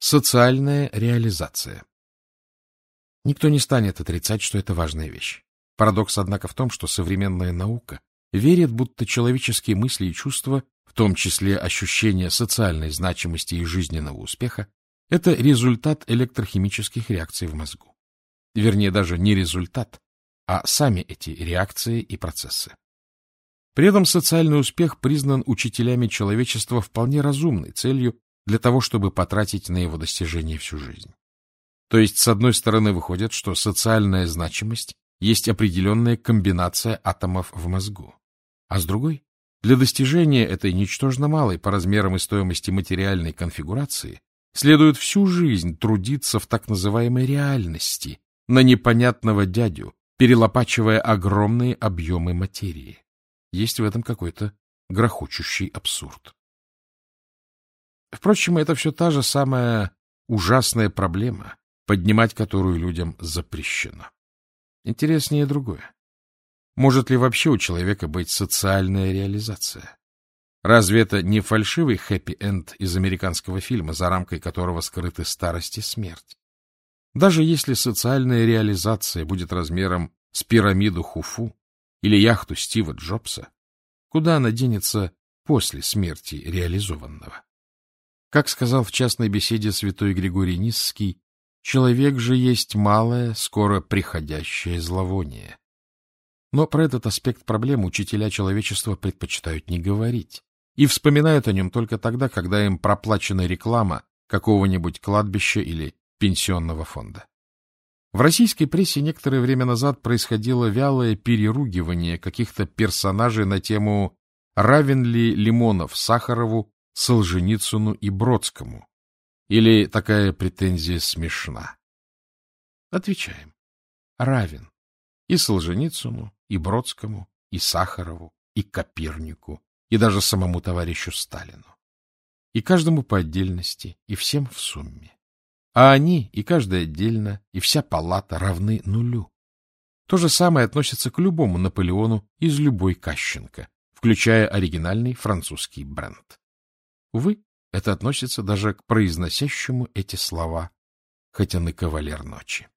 Социальная реализация. Никто не станет отрицать, что это важная вещь. Парадокс, однако, в том, что современная наука верит, будто человеческие мысли и чувства, в том числе ощущение социальной значимости и жизненного успеха, это результат электрохимических реакций в мозгу. Вернее, даже не результат, а сами эти реакции и процессы. При этом социальный успех признан учителями человечества вполне разумной целью для того, чтобы потратить на его достижение всю жизнь. То есть, с одной стороны, выходит, что социальная значимость есть определенная комбинация атомов в мозгу, а с другой, для достижения этой ничтожно малой по размерам и стоимости материальной конфигурации следует всю жизнь трудиться в так называемой реальности, на непонятного дядю, перелопачивая огромные объемы материи. Есть в этом какой-то грохочущий абсурд. Впрочем, это все та же самая ужасная проблема, поднимать которую людям запрещено. Интереснее другое. Может ли вообще у человека быть социальная реализация? Разве это не фальшивый хэппи-энд из американского фильма, за рамкой которого скрыты старость и смерть? Даже если социальная реализация будет размером с пирамиду Хуфу или яхту Стива Джобса, куда она денется после смерти реализованного? Как сказал в частной беседе святой Григорий Нисский, человек же есть малое, скоро приходящее зловоние. Но про этот аспект проблемы учителя человечества предпочитают не говорить и вспоминают о нем только тогда, когда им проплачена реклама какого-нибудь кладбища или пенсионного фонда. В российской прессе некоторое время назад происходило вялое переругивание каких-то персонажей на тему «Равен ли Лимонов Сахарову Солженицыну и Бродскому? Или такая претензия смешна? Отвечаем. Равен. И Солженицыну, и Бродскому, и Сахарову, и Копернику, и даже самому товарищу Сталину. И каждому по отдельности, и всем в сумме. А они, и каждый отдельно, и вся палата равны нулю. То же самое относится к любому Наполеону из любой Кащенко, включая оригинальный французский бренд. Увы, это относится даже к произносящему эти слова, хотя он и кавалер ночи.